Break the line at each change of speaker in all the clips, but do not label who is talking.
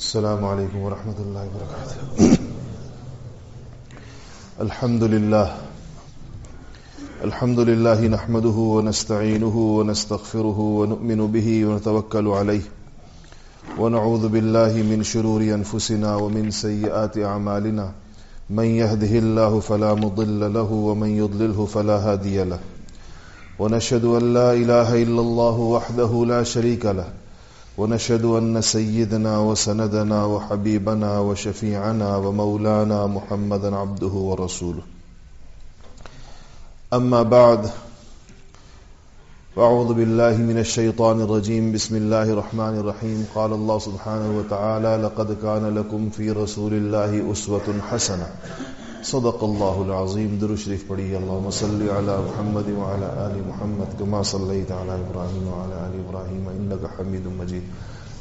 السلام عليكم ورحمة الله وبركاته. الحمد لله. الحمد لله نحمده ونستعينه ونستغفره ونؤمن به ونتوكل عليه. ونعوذ بالله من شرور أنفسنا ومن سيئات أعمالنا. من يهده الله فلا مضل له ومن يضلله فلا هادي له. ونشهد أن لا إله إلا الله وحده لا شريك له. ونشهد أن سيدنا وسندنا وحبيبنا وشفيعنا ومولانا محمدا عبده ورسوله. أما بعد، فأعوذ بالله من الشيطان الرجيم. بسم الله الرحمن الرحيم. قال الله سبحانه وتعالى لقد كان لكم في رسول الله أسوة حسنة. صدق الله العظيم در شریف پڑھی اللهم صل على محمد وعلى آل محمد كما صليت على إبراهيم وعلى آل إبراهيم إنك حميد مجيد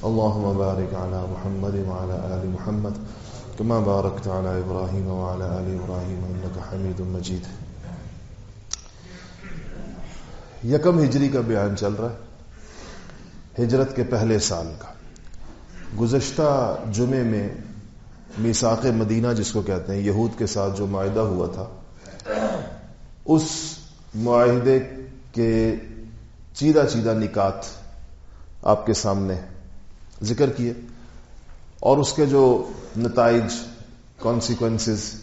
اللهم بارك على محمد وعلى آل محمد كما باركت على إبراهيم وعلى آل إبراهيم إنك حميد مجيد یکم ہجری کا بیان چل رہا ہے ہجرت کے پہلے سال کا گزشتہ جمعے میں میساق مدینہ جس کو کہتے ہیں، یہود کے ساتھ جو معاہدہ ہوا تھا، اس معاہدے کے چیدہ چیدہ نکات آپ کے سامنے ذکر کیے اور اس کے جو نتائج کانسیکوینسز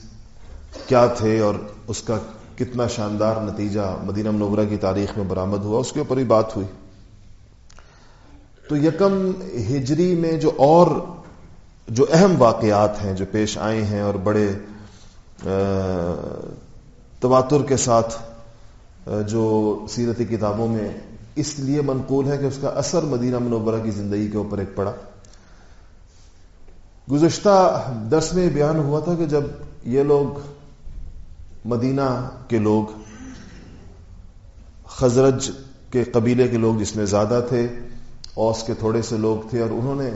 کیا تھے اور اس کا کتنا شاندار نتیجہ مدینہ منورہ کی تاریخ میں برآمد ہوا، اس کے اوپر ہی بات ہوئی۔ تو یکم ہجری میں جو اور جو اہم واقعات ہیں جو پیش آئے ہیں اور بڑے تواتر کے ساتھ جو سیرتی کتابوں میں اس لیے منقول ہے کہ اس کا اثر مدینہ منورہ کی زندگی کے اوپر ایک پڑا۔ گزشتہ درس میں بیان ہوا تھا کہ جب یہ لوگ، مدینہ کے لوگ، خزرج کے قبیلے کے لوگ جس میں زیادہ تھے، اوس کے تھوڑے سے لوگ تھے اور انہوں نے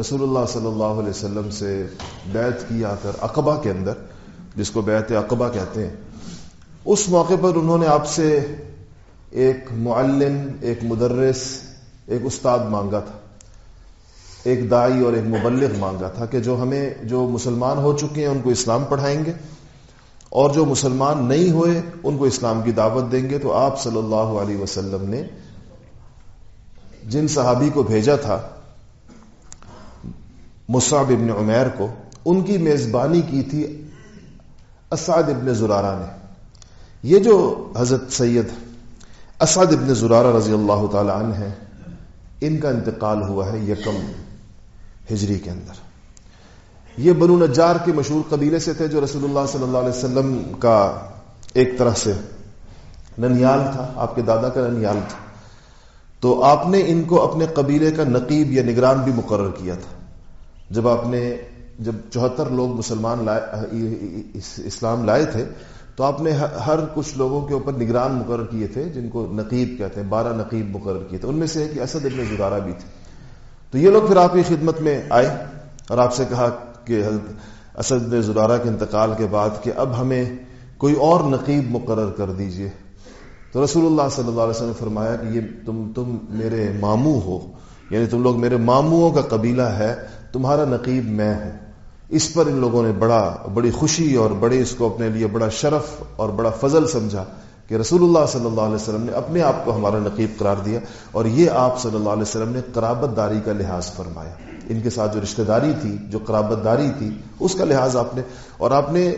رسول اللہ صلی اللہ علیہ وسلم سے بیعت کی آ کر اقبا کے اندر، جس کو بیعت اقبا کہتے ہیں، اس موقع پر انہوں نے آپ سے ایک معلم، ایک مدرس، ایک استاد مانگا تھا، ایک دائی اور ایک مبلغ مانگا تھا کہ جو ہمیں، جو مسلمان ہو چکے ہیں، ان کو اسلام پڑھائیں گے، اور جو مسلمان نہیں ہوئے، ان کو اسلام کی دعوت دیں گے۔ تو آپ صلی اللہ علیہ وسلم نے جن صحابی کو بھیجا تھا مصعب ابن عمیر کو ان کی میزبانی کی تھی اسعد ابن زرارہ نے۔ یہ جو حضرت سید اسعد ابن زرارہ رضی اللہ تعالی عنہ ہیں، ان کا انتقال ہوا ہے یکم ہجری کے اندر۔ یہ بنو نجار کے مشہور قبیلے سے تھے جو رسول اللہ صلی اللہ علیہ وسلم کا ایک طرح سے ننیال تھا۔ آپ کے دادا کا ننیال تھا۔ تو آپ نے ان کو اپنے قبیلے کا نقیب یا نگران بھی مقرر کیا تھا۔ جب آپ نے جب چوہتر لوگ مسلمان لائے اسلام لائے تھے، تو آپ نے ہر کچھ لوگوں کے اوپر نگران مقرر کیے تھے، جن کو نقیب کہتے ہیں، بارہ نقیب مقرر کیے تھے، ان میں سے ایک اسد ابن زرارہ بھی تھے۔ تو یہ لوگ پھر آپ کی خدمت میں آئے اور آپ سے کہا کہ اسد ابن زرارہ کے انتقال کے بعد کہ اب ہمیں کوئی اور نقیب مقرر کر دیجیے۔ تو رسول اللہ صلی اللہ علیہ وسلم نے فرمایا کہ یہ تم تم میرے ماموں ہو یعنی تم لوگ میرے ماموں کا قبیلہ ہے تمہارا نقیب میں ہوں۔ اس پر ان لوگوں نے بڑا، بڑی خوشی اور بڑے اس کو اپنے لیے بڑا شرف اور بڑا فضل سمجھا کہ رسول اللہ صلی اللہ علیہ وسلم نے اپنے آپ کو ہمارا نقیب قرار دیا اور یہ آپ صلی اللہ علیہ وسلم نے قرابت داری کا لحاظ فرمایا۔ ان کے ساتھ جو رشتہ داری تھی، جو قرابت داری تھی، اس کا لحاظ آپ نے، اور آپ نے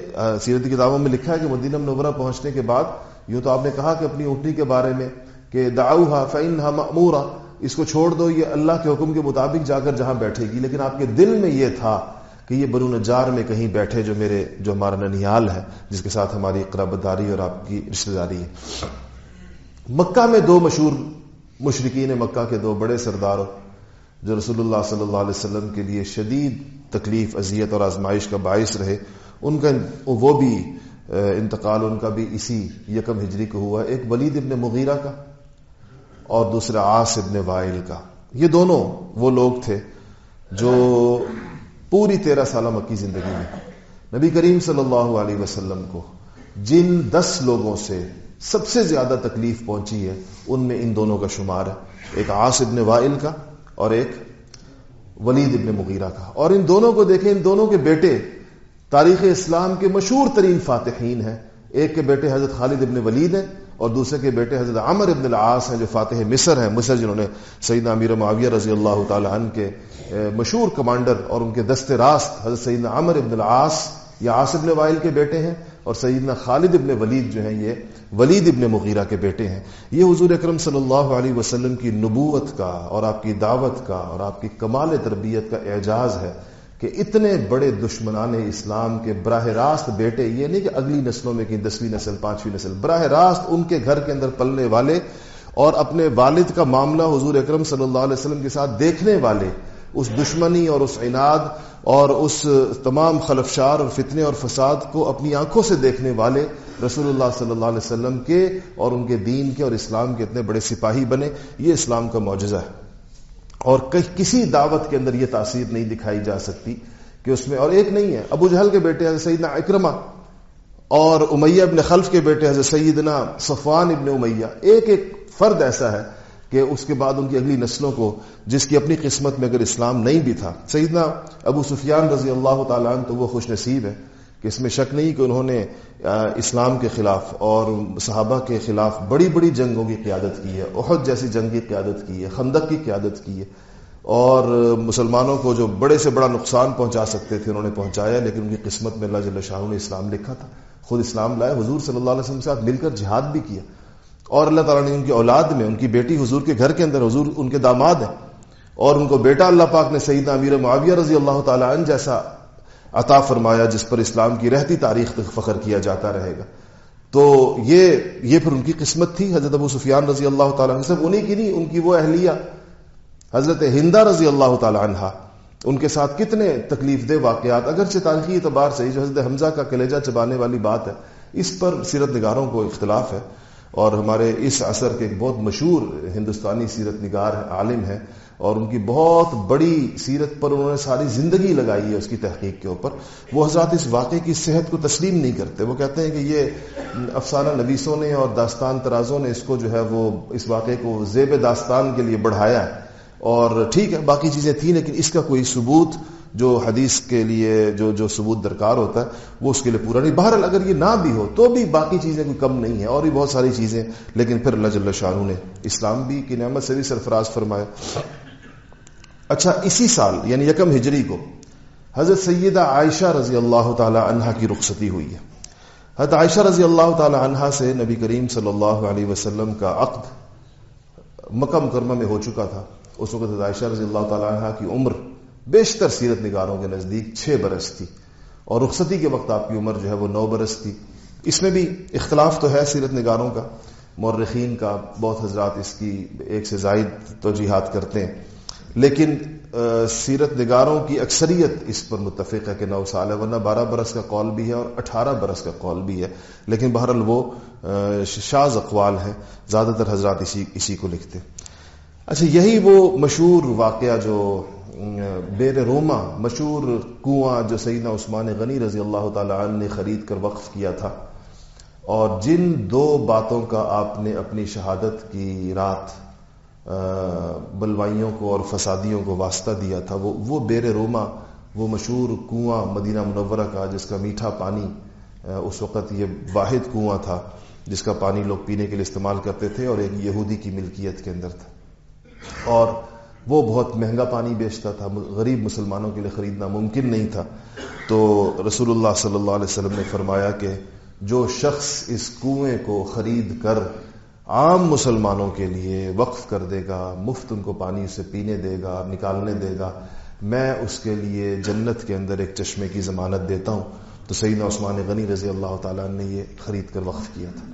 سیرتی کتابوں میں لکھا ہے کہ مدینہ منورہ پہنچنے کے بعد یوں تو آپ نے کہا کہ اپنی اونٹنی کے بارے میں کہ داؤ فعین مامورا اس کو چھوڑ دو، یہ اللہ کے حکم کے مطابق جا کر جہاں بیٹھے گی۔ لیکن آپ کے دل میں یہ تھا کہ یہ برون نجار میں کہیں بیٹھے جو میرے، جو ہمارا ننیال ہے، جس کے ساتھ ہماری قرابت داری اور آپ کی رشتہ داری ہے۔ مکہ میں دو مشہور مشرقین مکہ کے دو بڑے سردار جو رسول اللہ صلی اللہ علیہ وسلم کے لیے شدید تکلیف، اذیت اور آزمائش کا باعث رہے۔ ان کا، وہ بھی انتقال، ان کا بھی اسی یکم ہجری کو ہوا۔ ایک ولید ابن مغیرہ کا اور دوسرا آس ابن وائل کا۔ یہ دونوں وہ لوگ تھے جو پوری تیرہ سالہ مکی زندگی میں۔ نبی کریم صلی اللہ علیہ وسلم کو جن دس لوگوں سے سب سے زیادہ تکلیف پہنچی ہے، ان میں ان دونوں کا شمار ہے۔ ایک آس ابن وائل کا اور ایک ولید ابن مغیرہ کا۔ اور ان دونوں کو دیکھیں، ان دونوں کے بیٹے تاریخ اسلام کے مشہور ترین فاتحین ہیں۔ ایک کے بیٹے حضرت خالد ابن ولید ہیں اور دوسرے کے بیٹے حضرت عمر ابن العاص ہیں جو فاتح مصر ہیں، مصر جنہوں نے سیدنا امیر معاویہ رضی اللہ تعالی عنہ کے مشہور کمانڈر اور ان کے دست راست حضرت سیدنا عمر ابن العاص یا آصف ابن وائل کے بیٹے ہیں اور سیدنا خالد ابن ولید جو ہیں یہ ولید ابن مغیرہ کے بیٹے ہیں۔ یہ حضور اکرم صلی اللہ علیہ وسلم کی نبوت کا اور آپ کی دعوت کا اور آپ کی کمال تربیت کا اعجاز ہے۔ کہ اتنے بڑے دشمنان اسلام کے براہ راست بیٹے، یہ نہیں کہ اگلی نسلوں میں کہ دسویں نسل، پانچویں نسل، براہ راست ان کے گھر کے اندر پلنے والے اور اپنے والد کا معاملہ حضور اکرم صلی اللہ علیہ وسلم کے ساتھ دیکھنے والے، اس دشمنی اور اس عناد اور اس تمام خلفشار اور فتنے اور فساد کو اپنی آنکھوں سے دیکھنے والے رسول اللہ صلی اللہ علیہ وسلم کے اور ان کے دین کے اور اسلام کے اتنے بڑے سپاہی بنے، یہ اسلام کا معجزہ ہے۔ اور کسی دعوت کے اندر یہ تاثیر نہیں دکھائی جا سکتی کہ اس میں اور ایک نہیں ہے، ابو جہل کے بیٹے حضرت سیدنا اکرما اور امیہ ابن خلف کے بیٹے حضرت سیدنا صفوان ابن امیہ۔ ایک ایک فرد ایسا ہے کہ اس کے بعد ان کی اگلی نسلوں کو جس کی اپنی قسمت میں اگر اسلام نہیں بھی تھا۔ سیدنا ابو سفیان رضی اللہ تعالیٰ عنہ تو وہ خوش نصیب ہے۔ کہ اس میں شک نہیں کہ انہوں نے اسلام کے خلاف اور صحابہ کے خلاف بڑی بڑی جنگوں کی قیادت کی ہے عہد جیسی جنگ کی قیادت کی ہے، خندق کی قیادت کی ہے۔ اور مسلمانوں کو جو بڑے سے بڑا نقصان پہنچا سکتے تھے، انہوں نے پہنچایا، لیکن ان کی قسمت میں اللہ جل شاہ نے اسلام لکھا تھا۔ خود اسلام لائے، حضور صلی اللہ علیہ وسلم کے ساتھ مل کر جہاد بھی کیا۔ اور اللہ تعالیٰ نے ان کی اولاد میں، ان کی بیٹی حضور کے گھر کے اندر، حضور ان کے داماد ہیں۔ اور ان کو بیٹا اللہ پاک نے سیدنا امیر معاویہ رضی اللہ تعالیٰ عنہ جیسا عطا فرمایا جس پر اسلام کی رہتی تاریخ تک فخر کیا جاتا رہے گا۔ تو یہ یہ پھر ان کی قسمت تھی، حضرت ابو سفیان رضی اللہ تعالیٰ عنہ، صرف انہیں کی نہیں، ان کی وہ اہلیہ، حضرت ہندا رضی اللہ تعالیٰ عنہ۔ ان کے ساتھ کتنے تکلیف دہ واقعات، اگرچہ تاریخی اعتبار سے جو حضرت حمزہ کا کلیجہ چبانے والی بات ہے، اس پر سیرت نگاروں کو اختلاف ہے۔ اور ہمارے اس عصر کے ایک بہت مشہور ہندوستانی سیرت نگار عالم ہے اور ان کی بہت بڑی سیرت پر انہوں نے ساری زندگی لگائی ہے اس کی تحقیق کے اوپر، وہ حضرات اس واقعے کی صحت کو تسلیم نہیں کرتے۔ وہ کہتے ہیں کہ یہ افسانہ نویسوں نے اور داستان ترازوں نے اس کو جو ہے وہ اس واقعے کو زیب داستان کے لیے بڑھایا ہے۔ اور ٹھیک ہے، باقی چیزیں تھیں، لیکن اس کا کوئی ثبوت جو حدیث کے لیے جو جو ثبوت درکار ہوتا ہے، وہ اس کے لیے پورا نہیں۔ بہرحال اگر یہ نہ بھی ہو، تو بھی باقی چیزیں کوئی کم نہیں ہیں، اور بھی بہت ساری چیزیں۔ لیکن پھر اللہ جل شاہ نے اسلام بھی کی نعمت سے بھی سرفراز فرمایا۔ اچھا اسی سال یعنی یکم ہجری کو، حضرت سیدہ عائشہ رضی اللہ تعالی عنہا کی رخصتی ہوئی ہے۔ حضرت عائشہ رضی اللہ تعالی عنہا سے نبی کریم صلی اللہ علیہ وسلم کا عقد مکہ مکرمہ میں ہو چکا تھا۔ اس وقت حضرت عائشہ رضی اللہ تعالی عنہ کی عمر بیشتر سیرت نگاروں کے نزدیک چھ برس تھی۔ اور رخصتی کے وقت آپ کی عمر جو ہے وہ نو برس تھی۔ اس میں بھی اختلاف تو ہے سیرت نگاروں کا۔ مورخین کا، بہت حضرات اس کی ایک سے زائد توجیحات کرتے ہیں۔ لیکن سیرت نگاروں کی اکثریت اس پر متفق ہے کہ نو سال ہے، ورنہ بارہ برس کا قول بھی ہے اور اٹھارہ برس کا قول بھی ہے۔ لیکن بہرحال وہ شاز اقوال ہے زیادہ تر حضرات اسی اسی کو لکھتے۔ اچھا یہی وہ مشہور واقعہ جو بیر روما مشہور کنواں جو سیدنا عثمان غنی رضی اللہ تعالی عنہ نے خرید کر وقف کیا تھا۔ اور جن دو باتوں کا آپ نے اپنی شہادت کی رات بلوائیوں کو اور فسادیوں کو واسطہ دیا تھا۔ وہ وہ بیر روما، وہ مشہور کنواں مدینہ منورہ کا، جس کا میٹھا پانی اس وقت یہ واحد کنواں تھا، جس کا پانی لوگ پینے کے لیے استعمال کرتے تھے اور ایک یہودی کی ملکیت کے اندر تھا۔ اور وہ بہت مہنگا پانی بیچتا تھا غریب مسلمانوں کے لیے خریدنا ممکن نہیں تھا۔ تو رسول اللہ صلی اللہ علیہ وسلم نے فرمایا کہ جو شخص اس کنویں کو خرید کر عام مسلمانوں کے لیے وقف کر دے گا، مفت ان کو پانی سے پینے دے گا، نکالنے دے گا۔ میں اس کے لیے جنت کے اندر ایک چشمے کی ضمانت دیتا ہوں۔ تو سیدنا عثمان غنی رضی اللہ تعالیٰ نے یہ خرید کر وقف کیا تھا۔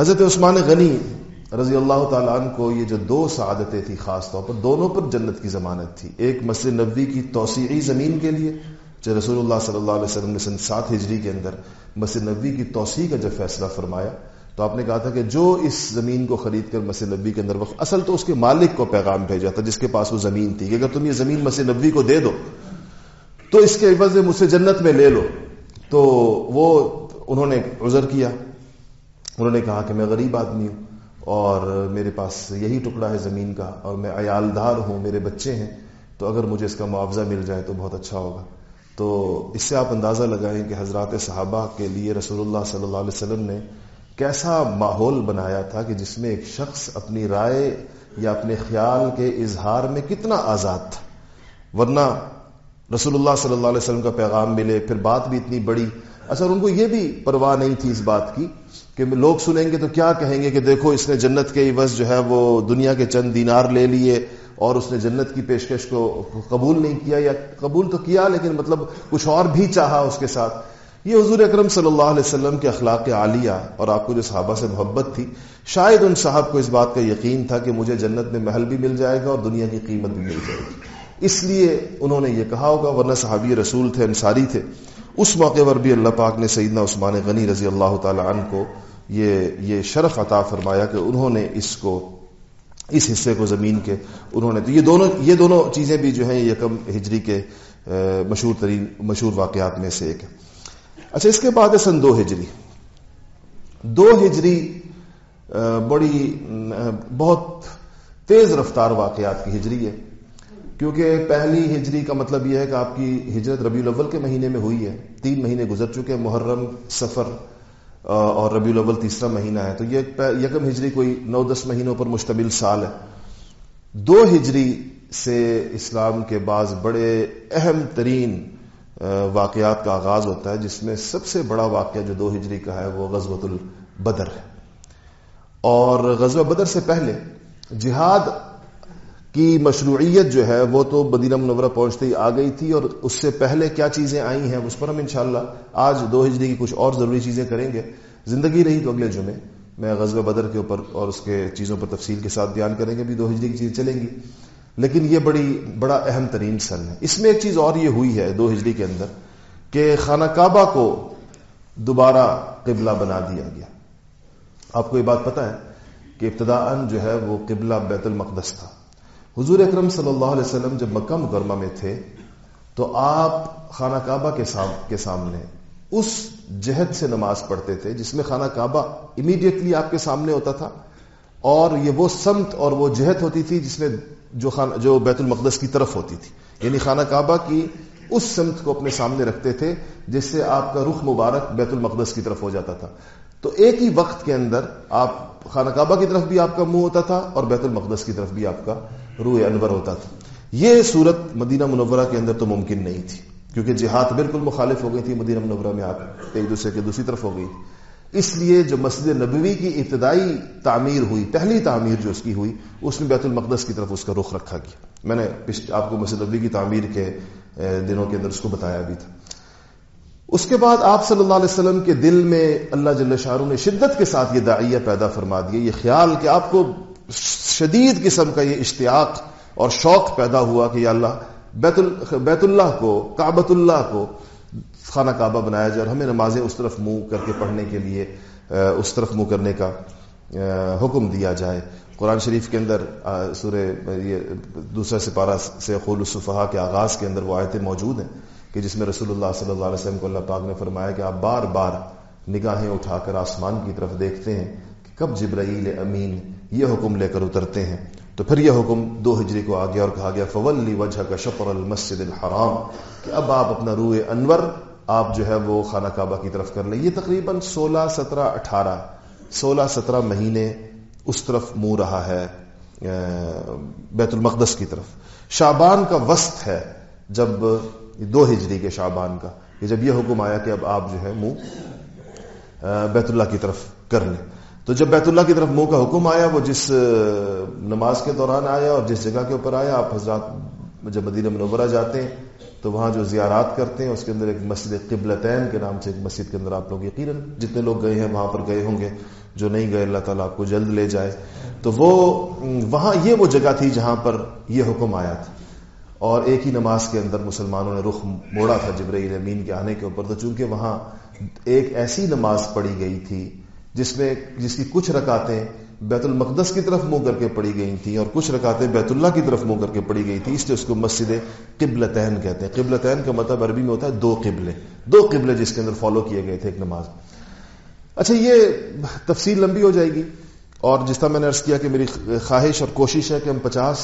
حضرت عثمان غنی رضی اللہ تعالیٰ عنہ کو یہ جو دو سعادتیں تھی خاص طور پر، دونوں پر جنت کی ضمانت تھی۔ ایک مسجد نبوی کی توسیعی زمین کے لیے، جو رسول اللہ صلی اللہ علیہ وسلم نے سن سات ہجری کے اندر مسجد نبوی کی توسیع کا جب فیصلہ فرمایا تو آپ نے کہا تھا کہ جو اس زمین کو خرید کر مسجد نبوی کے اندر وقت اصل تو اس کے مالک کو پیغام بھیجا تھا جس کے پاس وہ زمین تھی کہ اگر تم یہ زمین مسجد نبوی کو دے دو، تو اس کے عوض مجھ سے جنت میں لے لو۔ تو وہ انہوں نے عذر کیا۔ انہوں نے کہا کہ میں غریب آدمی ہوں اور میرے پاس یہی ٹکڑا ہے زمین کا اور میں عیالدار ہوں، میرے بچے ہیں۔ تو اگر مجھے اس کا معاوضہ مل جائے تو بہت اچھا ہوگا۔ تو اس سے آپ اندازہ لگائیں کہ حضرات صحابہ کے لیے رسول اللہ صلی اللہ علیہ وسلم نے کیسا ماحول بنایا تھا کہ جس میں ایک شخص اپنی رائے یا اپنے خیال کے اظہار میں کتنا آزاد تھا۔ ورنہ رسول اللہ صلی اللہ علیہ وسلم کا پیغام ملے، پھر بات بھی اتنی بڑی۔ اصل ان کو یہ بھی پرواہ نہیں تھی اس بات کی کہ لوگ سنیں گے تو کیا کہیں گے کہ دیکھو اس نے جنت کے عوض جو ہے وہ دنیا کے چند دینار لے لیے اور اس نے جنت کی پیشکش کو قبول نہیں کیا یا قبول تو کیا لیکن مطلب کچھ اور بھی چاہا اس کے ساتھ۔ یہ حضور اکرم صلی اللہ علیہ وسلم کے اخلاق عالیہ اور آپ کو جو صحابہ سے محبت تھی، شاید ان صاحب کو اس بات کا یقین تھا کہ مجھے جنت میں محل بھی مل جائے گا اور دنیا کی قیمت بھی مل جائے گی۔ اس لیے انہوں نے یہ کہا ہوگا، ورنہ صحابی رسول تھے، انصاری تھے۔ اس موقع پر بھی اللہ پاک نے سیدنا عثمان غنی رضی اللہ تعالی عنہ کو یہ یہ شرف عطا فرمایا کہ انہوں نے اس کو، اس حصے کو زمین کے انہوں نے، تو یہ دونوں یہ دونوں چیزیں بھی جو ہیں یکم ہجری کے مشہور ترین، مشہور واقعات میں سے ایک ہے۔ اچھا اس کے بعد ہے سن دو ہجری۔ دو ہجری بڑی بہت تیز رفتار واقعات کی ہجری ہے۔ کیونکہ پہلی ہجری کا مطلب یہ ہے کہ آپ کی ہجرت ربیع الاول کے مہینے میں ہوئی ہے۔ تین مہینے گزر چکے ہیں، محرم، سفر اور ربیع الاول تیسرا مہینہ ہے۔ تو یہ یکم ہجری کوئی نو دس مہینوں پر مشتمل سال ہے۔ دو ہجری سے اسلام کے بعض بڑے اہم ترین واقعات کا آغاز ہوتا ہے جس میں سب سے بڑا واقعہ جو دو ہجری کا ہے وہ غزوت البدر ہے۔ اور غزوہ بدر سے پہلے جہاد کی مشروعیت جو ہے وہ تو مدینہ منورہ پہنچتے ہی آ گئی تھی اور اس سے پہلے کیا چیزیں آئی ہیں اس پر ہم انشاءاللہ آج دو ہجری کی کچھ اور ضروری چیزیں کریں گے۔ زندگی رہی تو اگلے جمعے۔ میں غزوہ بدر کے اوپر اور اس کے چیزوں پر تفصیل کے ساتھ بیان کریں گے بھی دو ہجری کی چیزیں چلیں گی۔ لیکن یہ بڑی بڑا اہم ترین سن ہے۔ اس میں ایک چیز اور یہ ہوئی ہے دو ہجری کے اندر کہ خانہ کعبہ کو دوبارہ قبلہ بنا دیا گیا۔ آپ کو یہ بات پتا ہے کہ ابتدا جو ہے وہ قبلہ بیت المقدس تھا۔ حضور اکرم صلی اللہ علیہ وسلم جب مکہ مکرمہ میں تھے تو آپ خانہ کعبہ کے سامنے اس جہد سے نماز پڑھتے تھے جس میں خانہ کعبہ امیڈیٹلی آپ کے سامنے ہوتا تھا اور یہ وہ سمت اور وہ جہد ہوتی تھی جس میں جو خان جو بیت المقدس کی طرف ہوتی تھی۔ یعنی خانہ کعبہ کی اس سمت کو اپنے سامنے رکھتے تھے، جس سے آپ کا رخ مبارک بیت المقدس کی طرف ہو جاتا تھا۔ تو ایک ہی وقت کے اندر آپ خانہ کعبہ کی طرف بھی آپ کا منہ ہوتا تھا اور بیت المقدس کی طرف بھی آپ کا روح انور ہوتا تھا۔ یہ صورت مدینہ منورہ کے اندر تو ممکن نہیں تھی، کیونکہ جہاد بالکل مخالف ہو گئی تھی۔ مدینہ منورہ میں آپ ایک دوسرے کے دوسری طرف ہو گئی۔ تھی اس لیے جو مسجد نبوی کی ابتدائی تعمیر ہوئی، پہلی تعمیر جو اس کی ہوئی، اس میں بیت المقدس کی طرف اس کا رخ رکھا گیا میں نے آپ کو مسجد نبوی کی تعمیر کے دنوں کے اندر اس کو بتایا بھی تھا۔ اس کے بعد آپ صلی اللہ علیہ وسلم کے دل میں اللہ جل شاہ نے شدت کے ساتھ یہ داعیہ پیدا فرما دیا یہ خیال کہ آپ کو شدید قسم کا یہ اشتیاق اور شوق پیدا ہوا کہ یا اللہ، بیت بیت اللہ کو کابت اللہ کو خانہ کعبہ بنایا جائے اور ہمیں نمازیں اس طرف منہ کر کے پڑھنے کے لیے اس طرف منہ کرنے کا حکم دیا جائے۔ قرآن شریف کے اندر سورہ، یہ دوسرا سپارہ سے خول الصفحہ کے آغاز کے اندر وہ آیتیں موجود ہیں کہ جس میں رسول اللہ صلی اللہ علیہ وسلم کو اللہ پاک نے فرمایا کہ آپ بار بار نگاہیں اٹھا کر آسمان کی طرف دیکھتے ہیں کہ کب جبرائیل امین یہ حکم لے کر اترتے ہیں۔ تو پھر یہ حکم دو ہجری کو آ گیا اور کہا گیا فولی وجہ کا شفر المسد الحرام۔ کہ اب آپ اپنا روح انور آپ جو ہے وہ خانہ کعبہ کی طرف کر لیں۔ یہ تقریباً سولہ، سترہ، اٹھارہ، سولہ، سترہ مہینے اس طرف منہ رہا ہے بیت المقدس کی طرف۔ شابان کا وسط ہے جب دو ہجری کے شابان کا۔ کہ جب یہ حکم آیا کہ اب آپ جو ہے منہ بیت اللہ کی طرف کر لیں۔ تو جب بیت اللہ کی طرف منہ کا حکم آیا، وہ جس نماز کے دوران آیا اور جس جگہ کے اوپر آیا، آپ حضرات جب مدینہ منورہ جاتے ہیں۔ تو وہاں جو زیارات کرتے ہیں، اس کے اندر ایک مسجد قبلتین کے نام سے ایک مسجد کے اندر آپ لوگ یقیناً جتنے لوگ گئے ہیں، وہاں پر گئے ہوں گے۔ جو نہیں گئے، اللہ تعالیٰ آپ کو جلد لے جائے۔ تو وہ، وہاں یہ وہ جگہ تھی جہاں پر یہ حکم آیا تھا۔ اور ایک ہی نماز کے اندر مسلمانوں نے رخ موڑا تھا جبرائیل امین کے آنے کے اوپر۔ تو چونکہ وہاں ایک ایسی نماز پڑھی گئی تھی، جس میں، جس کی کچھ رکاتیں بیت المقدس کی طرف منہ کر کے پڑی گئی تھیں اور کچھ رکاتیں بیت اللہ کی طرف منہ کر کے پڑی گئی تھی اس لیے اس کو مسجد قبلتین کہتے ہیں۔ قبلتین کا مطلب عربی میں ہوتا ہے دو قبلے۔ دو قبلے جس کے اندر فالو کیے گئے تھے ایک نماز۔ اچھا یہ تفصیل لمبی ہو جائے گی۔ اور جس طرح میں نے عرض کیا کہ میری خواہش اور کوشش ہے کہ ہم پچاس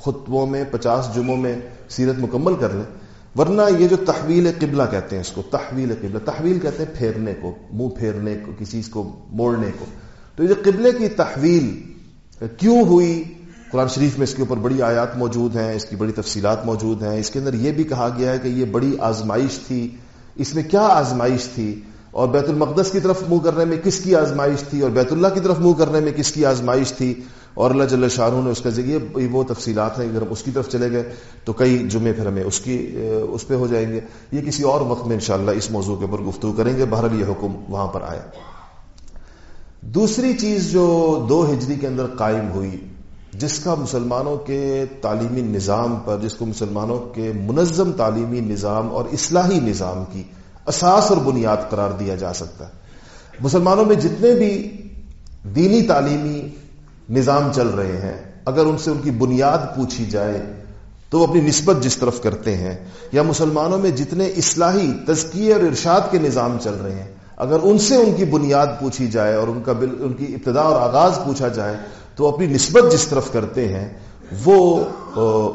خطبوں میں، پچاس جمعوں میں سیرت مکمل کر لیں۔ ورنہ یہ جو تحویل قبلہ کہتے ہیں اس کو، تحویل قبلہ، تحویل کہتے ہیں پھیرنے کو، منہ پھیرنے کو، کسی چیز کو موڑنے کو۔ تو یہ قبلے کی تحویل کیوں ہوئی؟ قرآن شریف میں اس کے اوپر بڑی آیات موجود ہیں، اس کی بڑی تفصیلات موجود ہیں۔ اس کے اندر یہ بھی کہا گیا ہے کہ یہ بڑی آزمائش تھی۔ اس میں کیا آزمائش تھی؟ اور بیت المقدس کی طرف منہ کرنے میں کس کی آزمائش تھی؟ اور بیت اللہ کی طرف منہ کرنے میں کس کی آزمائش تھی؟ اور اللہ جل شاہ نے اس کا ذریعے وہ تفصیلات ہیں، اگر ہم اس کی طرف چلے گئے تو کئی جمعے پھر ہمیں اس کی، اس پہ ہو جائیں گے۔ یہ کسی اور وقت میں انشاءاللہ اس موضوع کے اوپر گفتگو کریں گے۔ بہرحال یہ حکم وہاں پر آیا۔ دوسری چیز جو دو ہجری کے اندر قائم ہوئی، جس کا مسلمانوں کے تعلیمی نظام پر، جس کو مسلمانوں کے منظم تعلیمی نظام اور اصلاحی نظام کی اساس اور بنیاد قرار دیا جا سکتا ہے۔ مسلمانوں میں جتنے بھی دینی تعلیمی نظام چل رہے ہیں، اگر ان سے ان کی بنیاد پوچھی جائے تو وہ اپنی نسبت جس طرف کرتے ہیں، یا مسلمانوں میں جتنے اصلاحی تزکیے اور ارشاد کے نظام چل رہے ہیں اگر ان سے ان کی بنیاد پوچھی جائے اور ان کا ان کی ابتدا اور آغاز پوچھا جائے تو اپنی نسبت جس طرف کرتے ہیں، وہ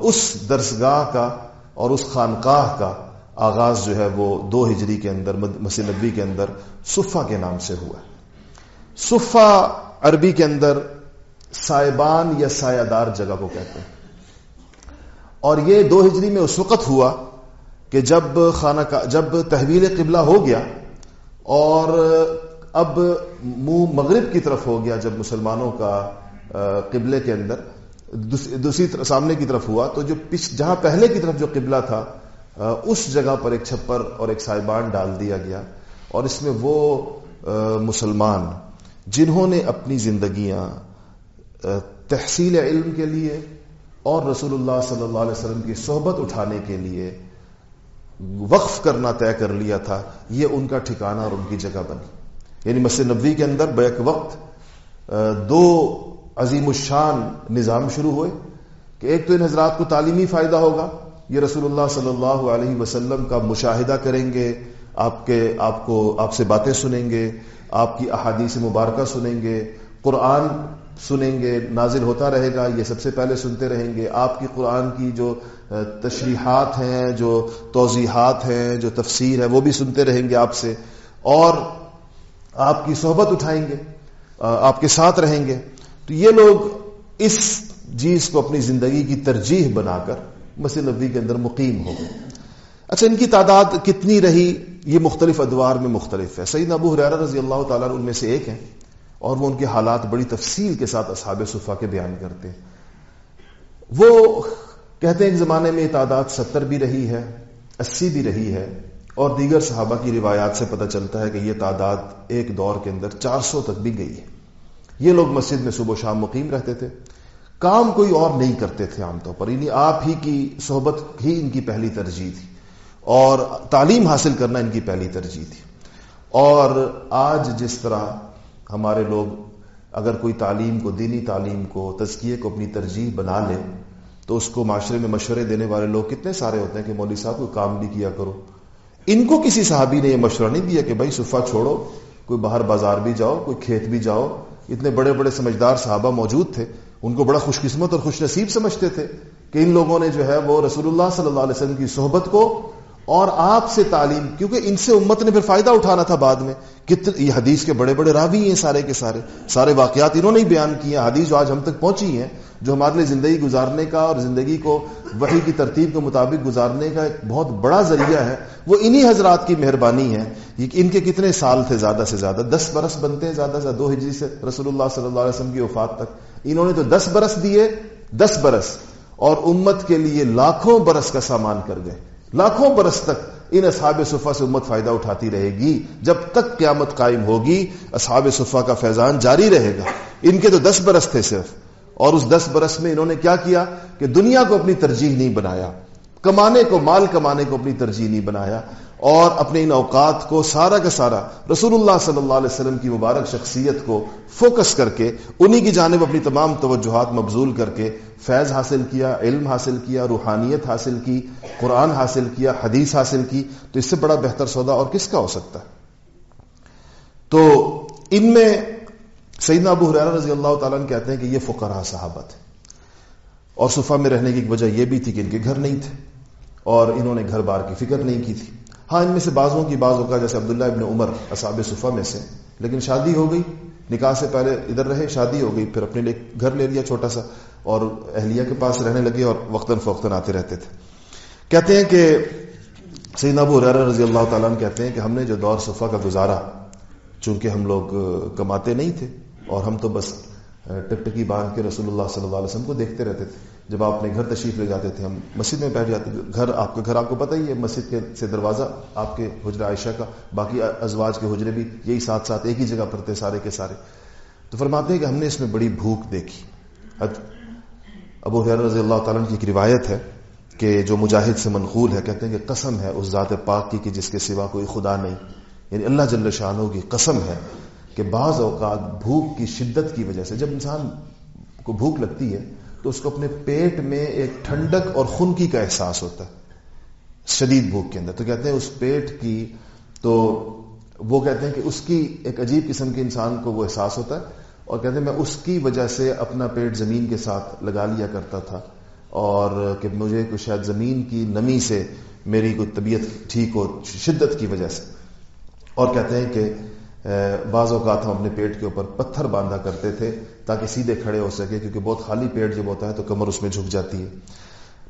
اس درسگاہ کا اور اس خانقاہ کا آغاز جو ہے وہ دو ہجری کے اندر مسیح نبی کے اندر صفا کے نام سے ہوا صفا عربی کے اندر سائبان یا سایہ دار جگہ کو کہتے ہیں۔ اور یہ دو ہجری میں اس وقت ہوا کہ جب خانہ کا جب تحویل قبلہ ہو گیا اور اب منہ مغرب کی طرف ہو گیا جب مسلمانوں کا قبلے کے اندر۔ دوسری سامنے کی طرف ہوا۔ تو جو پچ، جہاں پہلے کی طرف جو قبلہ تھا اس جگہ پر ایک چھپر اور ایک سائبان ڈال دیا گیا۔ اور اس میں وہ مسلمان جنہوں نے اپنی زندگیاں تحصیل علم کے لیے اور رسول اللہ صلی اللہ علیہ وسلم کی صحبت اٹھانے کے لیے وقف کرنا طے کر لیا تھا، یہ ان کا ٹھکانہ اور ان کی جگہ بنی۔ یعنی مسجد نبوی کے اندر بیک وقت دو عظیم الشان نظام شروع ہوئے کہ ایک تو ان حضرات کو تعلیمی فائدہ ہوگا، یہ رسول اللہ صلی اللہ علیہ وسلم کا مشاہدہ کریں گے، آپ کے، آپ کو، آپ سے باتیں سنیں گے، آپ کی احادیث مبارکہ سنیں گے، قرآن سنیں گے، نازل ہوتا رہے گا، یہ سب سے پہلے سنتے رہیں گے۔ آپ کی قرآن کی جو تشریحات ہیں، جو توضیحات ہیں، جو تفسیر ہے، وہ بھی سنتے رہیں گے آپ سے۔ اور آپ کی صحبت اٹھائیں گے آپ کے ساتھ رہیں گے۔ تو یہ لوگ اس چیز کو اپنی زندگی کی ترجیح بنا کر مسجد نبی کے اندر مقیم ہو گئے۔ اچھا ان کی تعداد کتنی رہی؟ یہ مختلف ادوار میں مختلف ہے۔ سعید ابو حرار رضی اللہ تعالیٰ ان میں سے ایک ہیں۔ اور وہ ان کے حالات بڑی تفصیل کے ساتھ اصحاب صفا کے بیان کرتے ہیں۔ وہ کہتے ہیں ایک زمانے میں یہ تعداد ستر بھی رہی ہے، اسی بھی رہی ہے۔ اور دیگر صحابہ کی روایات سے پتہ چلتا ہے کہ یہ تعداد ایک دور کے اندر چار سو تک بھی گئی ہے۔ یہ لوگ مسجد میں صبح و شام مقیم رہتے تھے۔ کام کوئی اور نہیں کرتے تھے عام طور پر۔ یعنی آپ ہی کی صحبت ہی ان کی پہلی ترجیح تھی۔ اور تعلیم حاصل کرنا ان کی پہلی ترجیح تھی۔ اور آج جس طرح ہمارے لوگ اگر کوئی تعلیم کو، دینی تعلیم کو، تزکیے کو اپنی ترجیح بنا لے، تو اس کو معاشرے میں مشورے دینے والے لوگ کتنے سارے ہوتے ہیں کہ مولوی صاحب کوئی کام بھی کیا کرو۔ ان کو کسی صحابی نے یہ مشورہ نہیں دیا کہ بھائی صفا چھوڑو، کوئی باہر بازار بھی جاؤ، کوئی کھیت بھی جاؤ۔ اتنے بڑے بڑے سمجھدار صحابہ موجود تھے، ان کو بڑا خوش قسمت اور خوش نصیب سمجھتے تھے کہ ان لوگوں نے جو ہے وہ رسول اللہ صلی اللہ علیہ وسلم کی صحبت کو اور آپ سے تعلیم، کیونکہ ان سے امت نے پھر فائدہ اٹھانا تھا بعد میں، کتنے یہ حدیث کے بڑے بڑے راوی ہیں سارے کے سارے۔ سارے واقعات انہوں نے ہی بیان کیے حدیث جو آج ہم تک پہنچی ہیں، جو ہمارے لیے زندگی گزارنے کا اور زندگی کو وہی کی ترتیب کے مطابق گزارنے کا ایک بہت بڑا ذریعہ ہے۔ وہ انہی حضرات کی مہربانی ہے ان کے کتنے سال تھے زیادہ سے زیادہ۔ دس برس بنتے ہیں زیادہ سے دو ہجری سے رسول اللہ صلی اللہ علیہ وسلم کی وفات تک۔ انہوں نے تو دس برس دیے، دس برس۔ اور امت کے لیے لاکھوں برس کا سامان کر گئے۔ لاکھوں برس تک ان اصحاب صفا سے امت فائدہ اٹھاتی رہے گی۔ جب تک قیامت قائم ہوگی، اصحاب صفحہ کا فیضان جاری رہے گا۔ ان کے تو دس برس تھے صرف۔ اور اس دس برس میں انہوں نے کیا کیا؟ کہ دنیا کو اپنی ترجیح نہیں بنایا۔ کمانے کو، مال کمانے کو اپنی ترجیح نہیں بنایا۔ اور اپنے ان اوقات کو سارا کا سارا رسول اللہ صلی اللہ علیہ وسلم کی مبارک شخصیت کو فوکس کر کے، انہی کی جانب اپنی تمام توجہات مبزول کر کے فیض حاصل کیا، علم حاصل کیا، روحانیت حاصل کی، قرآن حاصل کیا، حدیث حاصل کی، تو اس سے بڑا بہتر سودا اور کس کا ہو سکتا؟ ہے تو ان میں سیدنا ابو حرار رضی اللہ تعالیٰ کہتے ہیں کہ یہ فقراء صحابت ہے اور صفا میں رہنے کی وجہ یہ بھی تھی کہ ان کے گھر نہیں تھے اور انہوں نے گھر بار کی فکر نہیں کی تھی۔ ہاں ان میں سے بعضوں کی بعض کا جیسے عبداللہ ابن عمر اصاب صفا میں سے۔ لیکن شادی ہو گئی، نکاح سے پہلے ادھر رہے، شادی ہو گئی، پھر اپنے لیے گھر لے لیا چھوٹا سا، اور اہلیہ کے پاس رہنے لگے اور وقتاً فوقتاً آتے رہتے تھے۔ کہتے ہیں کہ سید ابو حرار رضی اللہ تعالیٰ کہتے ہیں کہ ہم نے جو دور صفا کا گزارا، چونکہ ہم لوگ کماتے نہیں تھے، اور ہم تو بس ٹک ٹکی باندھ کے رسول اللہ صلی اللہ علیہ وسلم کو دیکھتے رہتے تھے۔ جب آپ اپنے گھر تشریف لے جاتے تھے، ہم مسجد میں بیٹھ جاتے تھے۔ گھر، آپ کا گھر، آپ کو پتہ ہی ہے، مسجد کے سے دروازہ، آپ کے حجر عائشہ کا، باقی ازواج کے حجرے بھی یہی ساتھ ساتھ ایک ہی جگہ پر تھے سارے کے سارے۔ تو فرماتے ہیں کہ ہم نے اس میں بڑی بھوک دیکھی۔ ابو حیر رضی اللہ تعالیٰ کی ایک روایت ہے کہ جو مجاہد سے منقول ہے، کہتے ہیں کہ قسم ہے اس ذات پاک کی کہ جس کے سوا کوئی خدا نہیں۔ یعنی اللہ جل شاہوں کی قسم ہے کہ بعض اوقات بھوک کی شدت کی وجہ سے، جب انسان کو بھوک لگتی ہے تو اس کو اپنے پیٹ میں ایک ٹھنڈک اور خنکی کا احساس ہوتا ہے، شدید بھوک کے اندر۔ تو کہتے ہیں اس پیٹ کی، تو وہ کہتے ہیں کہ اس کی ایک عجیب قسم کے انسان کو وہ احساس ہوتا ہے۔ اور کہتے ہیں میں اس کی وجہ سے اپنا پیٹ زمین کے ساتھ لگا لیا کرتا تھا۔ اور کہ مجھے کچھ شاید زمین کی نمی سے میری کوئی طبیعت ٹھیک ہو، شدت کی وجہ سے۔ اور کہتے ہیں کہ بعض اوقات ہم اپنے پیٹ کے اوپر پتھر باندھا کرتے تھے۔ تاکہ سیدھے کھڑے ہو سکے، کیونکہ بہت خالی پیٹ جب ہوتا ہے تو کمر اس میں جھک جاتی ہے۔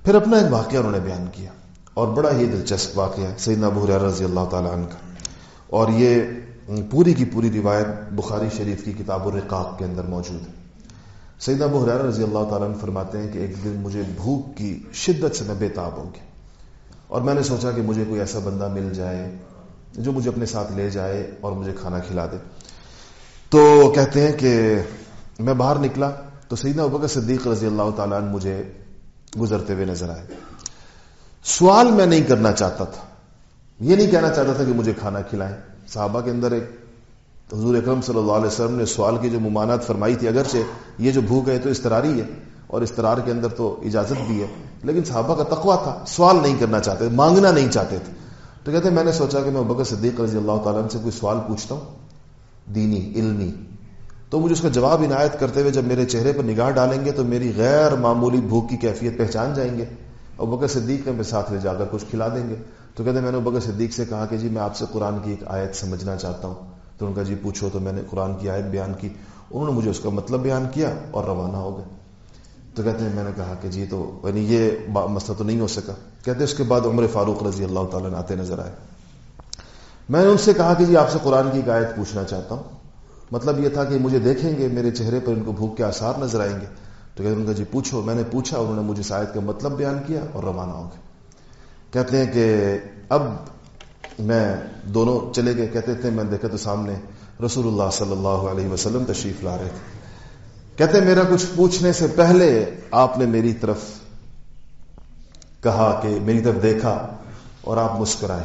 پھر اپنا ایک واقعہ انہوں نے بیان کیا، اور بڑا ہی دلچسپ واقعہ ہے، سیدنا ابو رضی اللہ تعالیٰ عنہ کا۔ اور یہ پوری کی پوری روایت بخاری شریف کی کتاب الرقاب کے اندر موجود ہے۔ سیدنا ابو حرار رضی اللہ تعالیٰ عنہ فرماتے ہیں کہ ایک دن مجھے بھوک کی شدت سے میں بےتاب ہو گیا۔ اور میں نے سوچا کہ مجھے کوئی ایسا بندہ مل جائے جو مجھے اپنے ساتھ لے جائے اور مجھے کھانا کھلا دے۔ تو کہتے ہیں کہ میں باہر نکلا تو سیدنا ابکر صدیق رضی اللہ تعالیٰ عنہ مجھے گزرتے ہوئے نظر آئے۔ سوال میں نہیں کرنا چاہتا تھا۔ یہ نہیں کہنا چاہتا تھا کہ مجھے کھانا کھلائیں۔ صحابہ کے اندر ایک حضور اکرم صلی اللہ علیہ وسلم نے سوال کی جو ممانعت فرمائی تھی، اگرچہ یہ جو بھوک ہے تو استراری ہے اور استرار کے اندر تو اجازت بھی ہے، لیکن صحابہ کا تقوی تھا۔ سوال نہیں کرنا چاہتے، مانگنا نہیں چاہتے تھے۔ تو کہتے ہیں، میں نے سوچا کہ میں بکر صدیق رضی اللہ تعالیٰ سے کوئی سوال پوچھتا ہوں۔ دینی، علمی تو مجھے اس کا جواب عنایت کرتے ہوئے جب میرے چہرے پر نگاہ ڈالیں گے تو میری غیر معمولی بھوک کی کیفیت پہچان جائیں گے۔ اور بکر صدیق میں ساتھ لے جا کر کچھ کھلا دیں گے۔ تو کہتے ہیں، میں نے بکر صدیق سے کہا کہ جی میں آپ سے قرآن کی ایک آیت سمجھنا چاہتا ہوں۔ تو ان کا جی پوچھو تو میں نے قرآن کی آیت بیان کی۔ انہوں نے مجھے اس کا مطلب بیان کیا اور روانہ ہو گئے۔ تو کہتے ہیں، میں نے کہا کہ جی تو یعنی یہ مسئلہ تو نہیں ہو سکا۔ کہتے ہیں، اس کے بعد عمر فاروق رضی اللہ تعالیٰ نے آتے نظر آئے۔ میں نے ان سے کہا کہ جی آپ سے قرآن کی ایک آیت پوچھنا چاہتا ہوں۔ مطلب یہ تھا کہ مجھے دیکھیں گے، میرے چہرے پر ان کو بھوک کے آثار نظر آئیں گے۔ تو کہتے ہیں ان کا جی پوچھو، میں نے پوچھا انہوں نے مجھے شاید کا مطلب بیان کیا اور روانہ ہو گئے۔ کہتے ہیں کہ اب میں دونوں چلے گئے۔ کہتے تھے، میں دیکھا تو سامنے رسول اللہ صلی اللہ علیہ وسلم تشریف لا رہے تھے۔ کہتے ہیں، میرا کچھ پوچھنے سے پہلے آپ نے میری طرف کہا کہ، میری طرف دیکھا اور آپ مسکرائے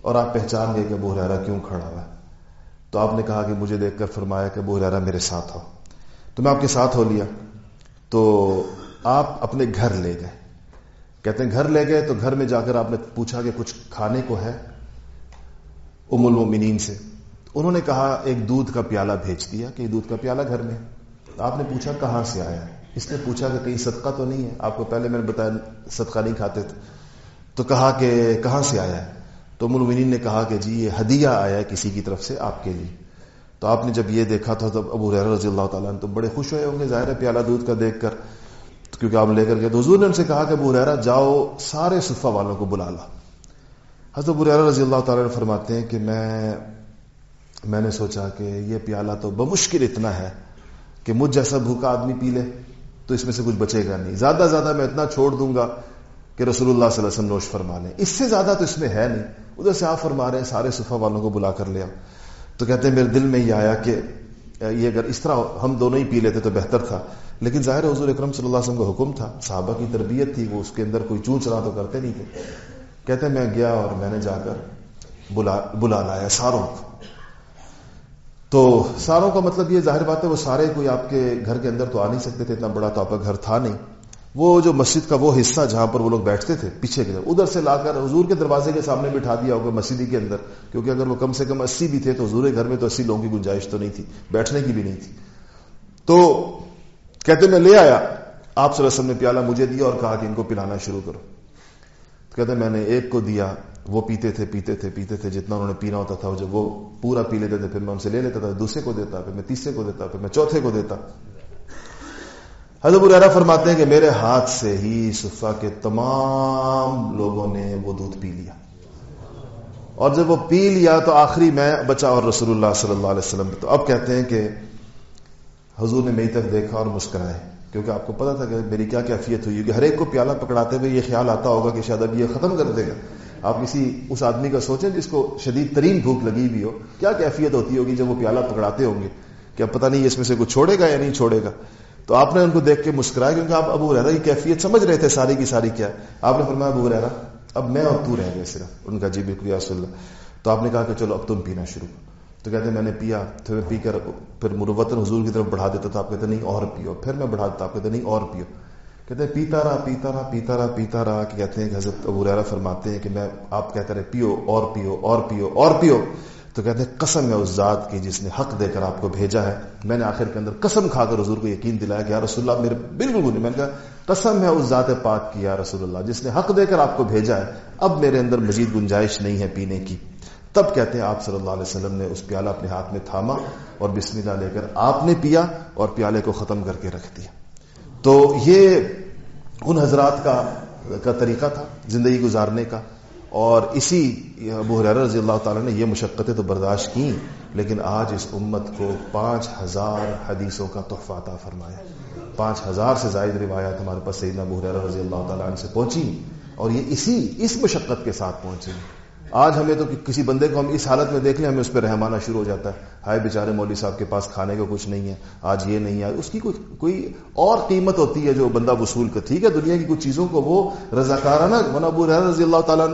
اور آپ پہچان گئے کہ ابو حرارا کیوں کھڑا ہوا ہے۔ تو آپ نے کہا کہ مجھے دیکھ کر فرمایا کہ ابو حرارا میرے ساتھ ہو تو میں آپ کے ساتھ ہو لیا۔ تو آپ اپنے گھر لے گئے۔ کہتے ہیں گھر لے گئے تو گھر میں جا کر آپ نے پوچھا کہ کچھ کھانے کو ہے ام المومنین سے۔ انہوں نے کہا ایک دودھ کا پیالہ بھیج دیا کہ دودھ کا پیالہ گھر میں آپ نے پوچھا کہاں سے آیا اس نے پوچھا کہ کہیں صدقہ تو نہیں ہے؟ آپ کو پہلے میں نے بتایا صدقہ نہیں کھاتے تھے۔ تو کہا کہ کہاں سے آیا ہے؟ تو المومنین نے کہا کہ جی یہ ہدیہ آیا ہے کسی کی طرف سے آپ کے لیے۔ تو آپ نے جب یہ دیکھا تھا تو ابو رضی اللہ تعالیٰ نے تو بڑے خوش ہوئے ہوں گے ظاہر ہے پیالہ دودھ کا دیکھ کر۔ کیونکہ آپ لے کر گئے تو حضور نے ان سے کہا کہ ابو ریرا جاؤ سارے صفا والوں کو بلا لا۔ حضرت ابو ریرا رضی اللہ تعالیٰ نے فرماتے ہیں کہ میں میں نے سوچا کہ یہ پیالہ تو بمشکل اتنا ہے کہ مجھ جیسا بھوکا آدمی پی لے، تو اس میں سے کچھ بچے گا نہیں۔ زیادہ زیادہ میں اتنا چھوڑ دوں گا کہ رسول اللہ صلی اللہ علیہ وسلم نوش فرما لیں۔ اس سے زیادہ تو اس میں ہے نہیں۔ ادھر سے آپ فرما رہے ہیں، سارے صفا والوں کو بلا کر لیا تو کہتے ہیں، میرے دل میں یہ آیا کہ یہ اگر اس طرح ہم دونوں ہی پی لیتے تو بہتر تھا۔ لیکن ظاہر حضور اکرم صلی اللہ علیہ وسلم کا حکم تھا۔ صحابہ کی تربیت تھی، وہ اس کے اندر کوئی چون چلا تو کرتے نہیں تھے۔ کہتے ہیں، میں گیا اور میں نے جا کر بلا بلا لایا ساروں کو۔ تو ساروں کا مطلب یہ ظاہر بات ہے، وہ سارے کوئی آپ کے گھر کے اندر تو آ نہیں سکتے تھے، اتنا بڑا تو آپ کا گھر تھا نہیں۔ وہ جو مسجد کا وہ حصہ جہاں پر وہ لوگ بیٹھتے تھے، پیچھے کی طرف۔ ادھر سے لا کر حضور کے دروازے کے سامنے بٹھا دیا ہوگا مسجد کے اندر، کیونکہ اگر وہ کم سے کم اسی بھی تھے تو حضور گھر میں تو اسی لوگوں کی گنجائش تو نہیں تھی، بیٹھنے کی بھی نہیں تھی۔ تو کہتے میں لے آیا، آپ صلی اللہ علیہ وسلم نے پیالہ مجھے دیا اور کہا کہ ان کو پلانا شروع کرو۔ تو کہتے میں نے ایک کو دیا، وہ پیتے تھے پیتے تھے پیتے تھے، جتنا انہوں نے پینا ہوتا تھا، جب وہ پورا پی لیتے تھے، پھر میں ان سے لے لیتا تھا، دوسرے کو دیتا، پھر میں تیسرے کو دیتا، پھر میں چوتھے کو دیتا۔ حضرت الرا فرماتے ہیں کہ میرے ہاتھ سے ہی صفا کے تمام لوگوں نے وہ دودھ پی لیا۔ اور جب وہ پی لیا تو آخری میں بچا اور رسول اللہ صلی اللہ علیہ وسلم تو اب کہتے ہیں کہ حضور نے میری طرف دیکھا اور مسکرائے۔ کیونکہ آپ کو پتا تھا کہ میری کیا کیفیت ہوئی ہر ایک کو پیالہ پکڑاتے ہوئے یہ خیال آتا ہوگا کہ شاید اب یہ ختم کر دے گا۔ آپ کسی اس آدمی کا سوچیں جس کو شدید ترین بھوک لگی بھی ہو۔ کیا کیفیت ہوتی ہوگی جب وہ پیالہ پکڑاتے ہوں گے؟ کہ اب پتہ نہیں اس میں سے کچھ چھوڑے گا یا نہیں چھوڑے گا۔ تو آپ نے ان کو دیکھ کے مسکرایا کیونکہ آپ ابو رہا کی کیفیت سمجھ رہے تھے ساری کی ساری کیا آپ نے فرمایا ابو رہا اب میں اور تو رہ گئے صرف۔ ان کا جی بالکل اللہ۔ تو آپ نے کہا کہ چلو اب تم پینا شروع۔ تو کہتے ہیں میں نے پیا پھر میں پی کر پھر مروتن حضور کی طرف بڑھا دیتا تو آپ کہتے نہیں اور پیو۔ پھر میں بڑھا دیتا آپ کہتے نہیں اور پیو۔ کہتے ہیں پیتا رہا پیتا رہا پیتا رہا پیتا رہا۔ کہ کہتے ہیں کہ حضرت ابو ریرا فرماتے ہیں کہ میں، آپ کہتے رہے پیو اور پیو اور پیو اور پیو۔ تو کہتے ہیں، قسم ہے اس ذات کی جس نے حق دے کر آپ کو بھیجا ہے۔ میں نے آخر کے اندر قسم کھا کر حضور کو یقین دلایا کہ یا رسول اللہ میرے بالکل نہیں میں نے کہا، قسم ہے اس ذات پاک کی یا رسول اللہ، جس نے حق دے کر آپ کو بھیجا ہے۔ اب میرے اندر مزید گنجائش نہیں ہے پینے کی۔ تب کہتے ہیں آپ صلی اللہ علیہ وسلم نے اس پیالہ اپنے ہاتھ میں تھاما اور بسم اللہ لے کر آپ نے پیا اور پیالے کو ختم کر کے رکھ دیا۔ تو یہ ان حضرات کا کا طریقہ تھا، زندگی گزارنے کا۔ اور اسی ابو حرار رضی اللہ تعالیٰ نے یہ مشقتیں تو برداشت کی لیکن آج اس امت کو پانچ ہزار حدیثوں کا تحفہ عطا فرمایا۔ پانچ ہزار سے زائد روایات ہمارے پاس سیدنا ابو حرار رضی اللہ تعالیٰ عنہ سے پہنچی اور یہ اسی، اس مشقت کے ساتھ پہنچی آج ہمیں تو کسی بندے کو ہم اس حالت میں دیکھ لیں، ہمیں اس پہ رحمانہ شروع ہو جاتا ہے۔ ہائے بیچارے مولوی صاحب کے پاس کھانے کا کچھ نہیں ہے، آج یہ نہیں ہے۔ اس کی کوئی کوئی اور قیمت ہوتی ہے جو بندہ وصول کر، ٹھیک ہے، دنیا کی کچھ چیزوں کو وہ رضاکارانہ ابو رضی اللہ تعالیٰ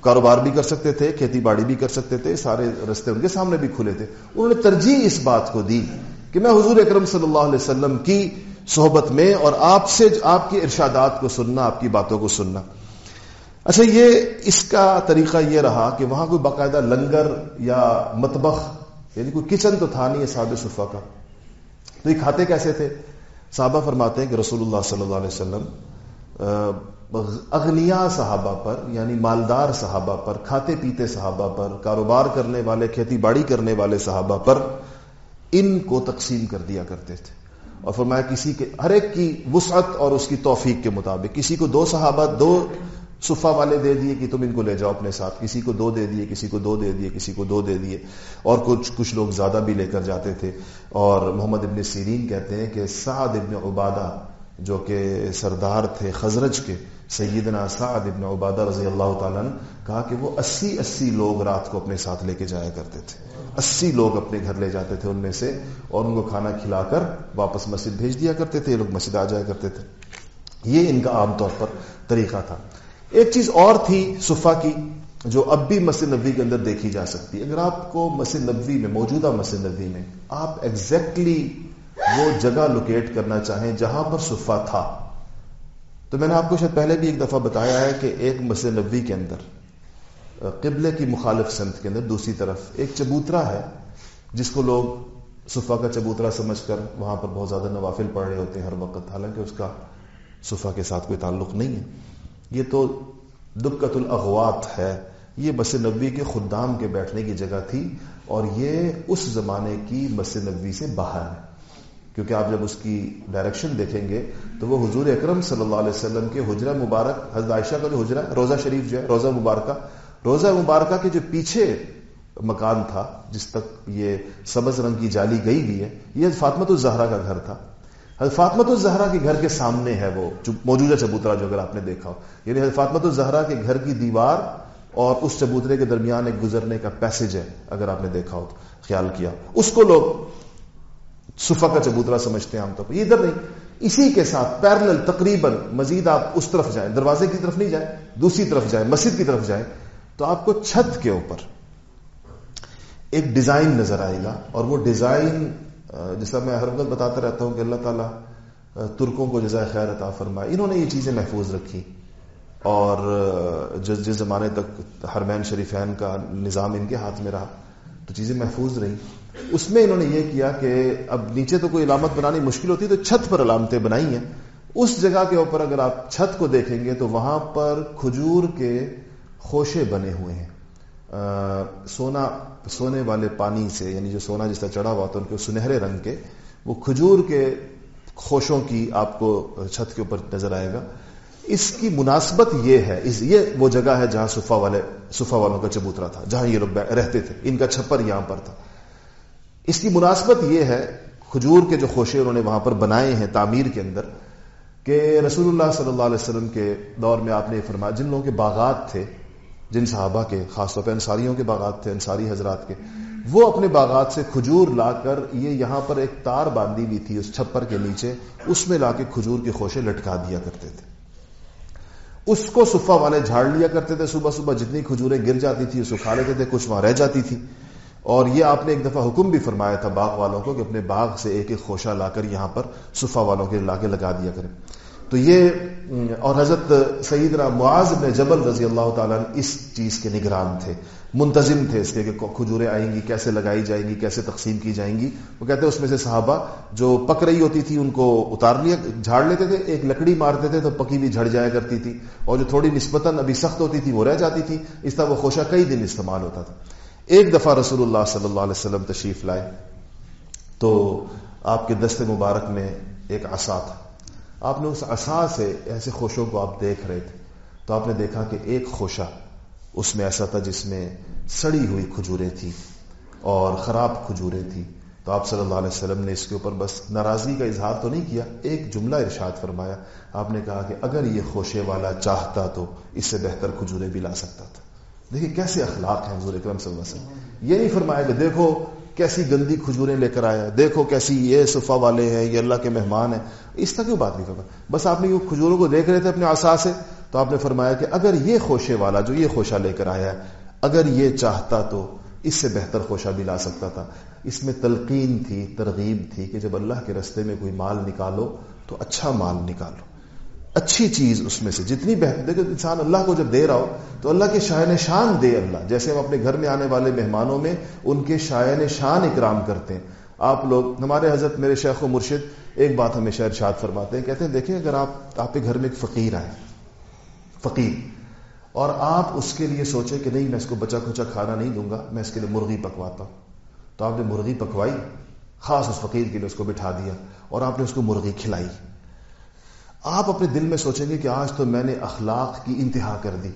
کاروبار بھی کر سکتے تھے، کھیتی باڑی بھی کر سکتے تھے، سارے رستے ان کے سامنے بھی کھلے تھے۔ انہوں نے ترجیح اس بات کو دی کہ میں حضور اکرم صلی اللہ علیہ وسلم کی صحبت میں اور آپ سے آپ کے ارشادات کو سننا، آپ کی باتوں کو سننا۔ اچھا یہ اس کا طریقہ یہ رہا کہ وہاں کوئی باقاعدہ لنگر یا متبخ یعنی کوئی کچن تو تھا نہیں صحابہ صفا کا۔ تو یہ کھاتے کیسے تھے؟ صحابہ فرماتے ہیں کہ رسول اللہ صلی اللہ علیہ وسلم اغنیا صحابہ پر یعنی مالدار صحابہ پر، کھاتے پیتے صحابہ پر، کاروبار کرنے والے، کھیتی باڑی کرنے والے صحابہ پر ان کو تقسیم کر دیا کرتے تھے۔ اور فرمایا کسی کے، ہر ایک کی وسعت اور اس کی توفیق کے مطابق، کسی کو دو صحابہ، دو صفا والے دے دیے کہ تم ان کو لے جاؤ اپنے ساتھ، کسی کو دو دے دیے، کسی کو دو دے دیے، کسی کو دو دے دیے۔ اور کچھ کچھ لوگ زیادہ بھی لے کر جاتے تھے۔ اور محمد ابن سیرین کہتے ہیں کہ سعد ابن عبادہ، جو کہ سردار تھے خزرج کے سیدنا سعد ابن عبادہ رضی اللہ تعالیٰ نے کہا کہ وہ اسی اسی لوگ رات کو اپنے ساتھ لے کے جایا کرتے تھے۔ اسی لوگ اپنے گھر لے جاتے تھے ان میں سے اور ان کو کھانا کھلا کر واپس مسجد بھیج دیا کرتے تھے، یہ لوگ مسجد آ جایا کرتے تھے۔ یہ ان کا عام طور پر طریقہ تھا۔ ایک چیز اور تھی صفا کی جو اب بھی مسجد نبی کے اندر دیکھی جا سکتی اگر آپ کو مسجد نبی میں، موجودہ مسجد نبی میں آپ ایگزیکٹلی وہ جگہ لوکیٹ کرنا چاہیں جہاں پر صفا تھا۔ تو میں نے آپ کو شاید پہلے بھی ایک دفعہ بتایا ہے کہ ایک مسجد نبی کے اندر قبلے کی مخالف سنت کے اندر دوسری طرف ایک چبوترا ہے، جس کو لوگ صفا کا چبوترا سمجھ کر وہاں پر بہت زیادہ نوافل پڑھ رہے ہوتے ہیں ہر وقت، حالانکہ اس کا صفا کے ساتھ کوئی تعلق نہیں ہے۔ یہ تو دقت الاغوات ہے، یہ مسجد نبی کے خدام کے بیٹھنے کی جگہ تھی اور یہ اس زمانے کی مسجد نبی سے باہر ہے۔ کیونکہ آپ جب اس کی ڈائریکشن دیکھیں گے تو وہ حضور اکرم صلی اللہ علیہ وسلم کے حجرہ مبارک، حضرت عائشہ کا جو حجرہ، روزہ شریف جو ہے، روزہ مبارکہ روزہ مبارکہ کے جو پیچھے مکان تھا، جس تک یہ سبز رنگ کی جالی گئی بھی ہے، یہ فاطمت الزہرا کا گھر تھا۔ حضرت فاطمت الزہرا کے گھر کے سامنے ہے وہ موجودہ چبوترا جو اگر آپ نے دیکھا ہو۔ یعنی حضرت فاطمت الزہرا کے گھر کی دیوار اور اس چبوترے کے درمیان ایک گزرنے کا پیسج ہے، اگر آپ نے دیکھا ہو تو خیال کیا۔ اس کو لوگ صفا کا چبوترا سمجھتے ہیں عام طور پر۔ یہ ادھر نہیں، اسی کے ساتھ پیرل تقریباً مزید آپ اس طرف جائیں، دروازے کی طرف نہیں جائیں، دوسری طرف جائیں، مسجد کی طرف جائیں، تو آپ کو چھت کے اوپر ایک ڈیزائن نظر آئے گا اور وہ ڈیزائن جیسا میں ہر وقت بتاتا رہتا ہوں کہ اللہ تعالیٰ ترکوں کو جزائے خیر عطا فرمائے۔ انہوں نے یہ چیزیں محفوظ رکھی۔ اور جس جس زمانے تک حرمین شریفین کا نظام ان کے ہاتھ میں رہا، تو چیزیں محفوظ رہی اس میں انہوں نے یہ کیا کہ اب نیچے تو کوئی علامت بنانی مشکل ہوتی تو چھت پر علامتیں بنائی ہیں۔ اس جگہ کے اوپر اگر آپ چھت کو دیکھیں گے تو وہاں پر کھجور کے خوشے بنے ہوئے ہیں۔ سونا، سونے والے پانی سے یعنی جو سونا جس طرح چڑھا ہوا تھا ان کے سنہرے رنگ کے، وہ کھجور کے خوشوں کی آپ کو چھت کے اوپر نظر آئے گا۔ اس کی مناسبت یہ ہے، اس، یہ وہ جگہ ہے جہاں صفا والے صفا والوں کا چبوترا تھا، جہاں یہ لوگ رہتے تھے۔ ان کا چھپر یہاں پر تھا۔ اس کی مناسبت یہ ہے، کھجور کے جو خوشے انہوں نے وہاں پر بنائے ہیں تعمیر کے اندر، کہ رسول اللہ صلی اللہ علیہ وسلم کے دور میں آپ نے فرمایا، جن لوگوں کے باغات تھے، جن صحابہ کے، خاص طور پہ انصاریوں کے باغات تھے، انصاری حضرات کے، وہ اپنے باغات سے کھجور لا کر، یہ یہاں پر ایک تار باندھی ہوئی تھی اس چھپر کے نیچے، اس میں لا کے کھجور کے خوشے لٹکا دیا کرتے تھے۔ اس کو صفا والے جھاڑ لیا کرتے تھے، صبح صبح جتنی کھجوریں گر جاتی تھی سکھا لیتے تھے، کچھ وہاں رہ جاتی تھی۔ اور یہ آپ نے ایک دفعہ حکم بھی فرمایا تھا باغ والوں کو کہ اپنے باغ سے ایک ایک خوشہ لا کر یہاں پر صفا والوں کے لا کے لگا دیا کریں۔ تو یہ، اور حضرت سیدنا معاذ بن جبل رضی اللہ تعالیٰ اس چیز کے نگران تھے، منتظم تھے اس کے کہ کھجوریں آئیں گی، کیسے لگائی جائیں گی، کیسے تقسیم کی جائیں گی۔ وہ کہتے ہیں اس میں سے صحابہ جو پک رہی ہوتی تھی ان کو اتار لیا، جھاڑ لیتے تھے، ایک لکڑی مارتے تھے تو پکی بھی جھڑ جایا کرتی تھی۔ اور جو تھوڑی نسبتاً ابھی سخت ہوتی تھی وہ رہ جاتی تھی۔ اس طرح وہ خوشہ کئی دن استعمال ہوتا تھا۔ ایک دفعہ رسول اللہ صلی اللہ علیہ وسلم تشریف لائے تو آپ کے دست مبارک میں ایک عصا تھا۔ آپ نے اس عصا سے ایسے خوشوں کو آپ دیکھ رہے تھے۔ تو آپ نے دیکھا کہ ایک خوشہ اس میں ایسا تھا جس میں سڑی ہوئی کھجوریں تھی اور خراب کھجوریں تھی تو آپ صلی اللہ علیہ وسلم نے اس کے اوپر بس ناراضگی کا اظہار تو نہیں کیا، ایک جملہ ارشاد فرمایا۔ آپ نے کہا کہ اگر یہ خوشے والا چاہتا تو اس سے بہتر کھجورے بھی لا سکتا تھا۔ دیکھیے کیسے اخلاق ہیں حضور اکرم صلی اللہ علیہ وسلم۔ یہ نہیں فرمایا کہ دیکھو کیسی گندی کھجوریں لے کر آیا، دیکھو کیسی یہ صفا والے ہیں، یہ اللہ کے مہمان ہیں۔ اس طرح کیوں بات نہیں کرتا بس آپ نے کھجوروں کو دیکھ رہے تھے اپنے آسا سے، تو آپ نے فرمایا کہ اگر یہ خوشے والا جو یہ خوشہ لے کر آیا ہے اگر یہ چاہتا تو اس سے بہتر خوشہ بھی لا سکتا تھا۔ اس میں تلقین تھی، ترغیب تھی کہ جب اللہ کے رستے میں کوئی مال نکالو تو اچھا مال نکالو۔ اچھی چیز اس میں سے۔ جتنی بہتر دیکھو، انسان اللہ کو جب دے رہا ہو، تو اللہ کے شائن شان دے اللہ۔ جیسے ہم اپنے گھر میں آنے والے مہمانوں میں ان کے شائن شان اکرام کرتے ہیں۔ آپ لوگ، ہمارے حضرت میرے شیخ و مرشد ایک بات ہمیشہ ارشاد فرماتے ہیں، کہتے ہیں، دیکھیں، اگر آپ آپ کے گھر میں ایک فقیر آئے فقیر، اور آپ اس کے لیے سوچے کہ نہیں، میں اس کو بچا کھچا کھانا نہیں دوں گا، میں اس کے لیے مرغی پکواتا ہوں۔ تو آپ نے مرغی پکوائی، خاص اس فقیر کے لیے اس کو بٹھا دیا، اور آپ نے اس کو مرغی کھلائی۔ آپ اپنے دل میں سوچیں گے کہ آج تو میں نے اخلاق کی انتہا کر دی۔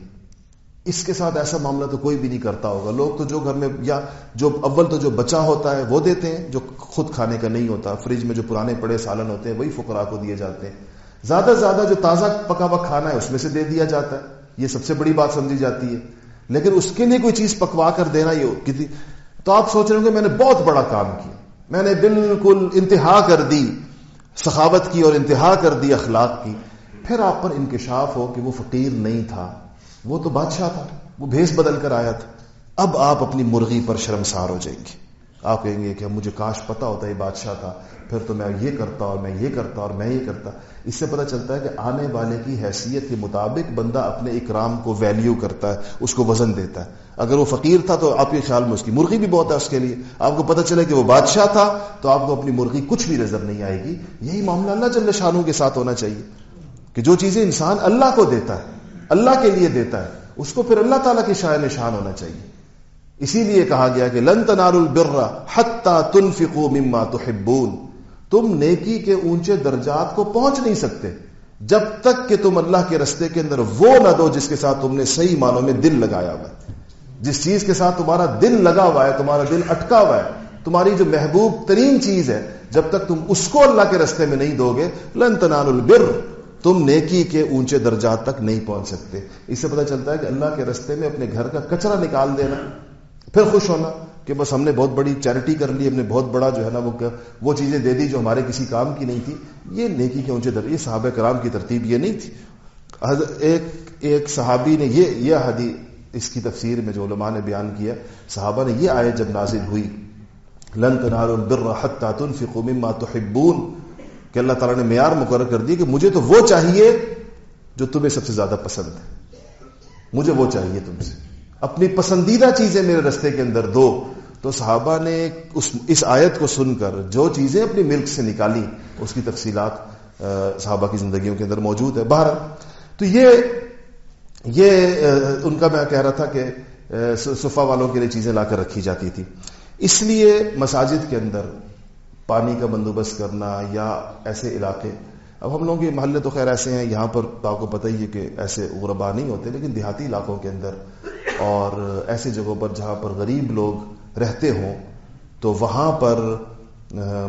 اس کے ساتھ ایسا معاملہ تو کوئی بھی نہیں کرتا ہوگا۔ لوگ تو جو گھر میں یا جو اول تو جو بچا ہوتا ہے وہ دیتے ہیں، جو خود کھانے کا نہیں ہوتا، فریج میں جو پرانے پڑے سالن ہوتے ہیں، وہی فقرا کو دیے جاتے ہیں۔ زیادہ سے زیادہ جو تازہ پکا ہوا کھانا ہے، اس میں سے دے دیا جاتا ہے۔ یہ سب سے بڑی بات سمجھی جاتی ہے۔ لیکن اس کے لیے کوئی چیز پکوا کر دینا، یہ کتنی تو آپ سوچ رہے ہوں کہ میں نے بہت بڑا کام کیا۔ میں نے بالکل انتہا کر دی۔ سخاوت کی اور انتہا کر دی اخلاق کی، پھر آپ پر انکشاف ہو کہ وہ فقیر نہیں تھا۔ وہ تو بادشاہ تھا، وہ بھیس بدل کر آیا تھا۔ اب آپ اپنی مرغی پر شرمسار ہو جائیں گے۔ آپ کہیں گے کہ مجھے کاش پتا ہوتا یہ بادشاہ تھا، پھر تو میں یہ کرتا اور میں یہ کرتا اور میں یہ کرتا۔ اس سے پتا چلتا ہے کہ آنے والے کی حیثیت کے مطابق بندہ اپنے اکرام کو ویلیو کرتا ہے، اس کو وزن دیتا ہے۔ اگر وہ فقیر تھا تو آپ کے خیال میں اس کی مرغی بھی بہت ہے اس کے لیے۔ آپ کو پتا چلے کہ وہ بادشاہ تھا تو آپ کو اپنی مرغی کچھ بھی نظر نہیں آئے گی۔ یہی معاملہ اللہ جل شانوں کے ساتھ ہونا چاہیے کہ جو چیزیں انسان اللہ کو دیتا ہے، اللہ کے لیے دیتا ہے، اس کو پھر اللہ تعالیٰ کی شاع نشان ہونا چاہیے۔ اسی لیے کہا گیا کہ لن تنالوا البر حتى تنفقوا مما تحبون، تم نیکی کے اونچے درجات کو پہنچ نہیں سکتے، جب تک کہ تم اللہ کے رستے کے اندر وہ نہ دو جس کے ساتھ تم نے صحیح معنوں میں دل لگایا ہوا ہے۔ جس چیز کے ساتھ تمہارا دل لگا ہوا ہے، تمہارا دل اٹکا ہوا ہے، تمہاری جو محبوب ترین چیز ہے، جب تک تم اس کو اللہ کے رستے میں نہیں دو گے، لن تنالوا البر، تم نیکی کے اونچے درجات تک نہیں پہنچ سکتے۔ اس سے پتہ چلتا ہے کہ اللہ کے رستے میں اپنے گھر کا کچرا نکال دینا۔ پھر خوش ہونا کہ بس ہم نے بہت بڑی چیریٹی کر لی، ہم نے بہت بڑا جو ہے نا وہ وہ چیزیں دے دی جو ہمارے کسی کام کی نہیں تھی۔ یہ نیکی کے اونچے در یہ صحابہ کرام کی ترتیب یہ نہیں تھی۔ ایک ایک صحابی نے یہ یہ حدی اس کی تفسیر میں جو علماء نے بیان کیا، صحابہ نے یہ آئے جب نازل ہوئی، لن تنالوا البر حتى تنفقوا مما تحبون کہ اللہ تعالیٰ نے معیار مقرر کر دی کہ مجھے تو وہ چاہیے جو تمہیں سب سے زیادہ پسند ہے۔ مجھے وہ چاہیے تم سے۔ اپنی پسندیدہ چیزیں میرے رستے کے اندر دو۔ تو صحابہ نے اس اس آیت کو سن کر جو چیزیں اپنی ملک سے نکالی، اس کی تفصیلات صحابہ کی زندگیوں کے اندر موجود ہے باہر تو یہ یہ ان کا میں کہہ رہا تھا کہ صفا والوں کے لیے چیزیں لا کر رکھی جاتی تھی اس لیے مساجد کے اندر پانی کا بندوبست کرنا یا ایسے علاقے، اب ہم لوگوں کے محلے تو خیر ایسے ہیں، یہاں پر آپ کو پتہ ہی ہے کہ ایسے غربا نہیں ہوتے، لیکن دیہاتی علاقوں کے اندر اور ایسے جگہوں پر جہاں پر غریب لوگ رہتے ہوں، تو وہاں پر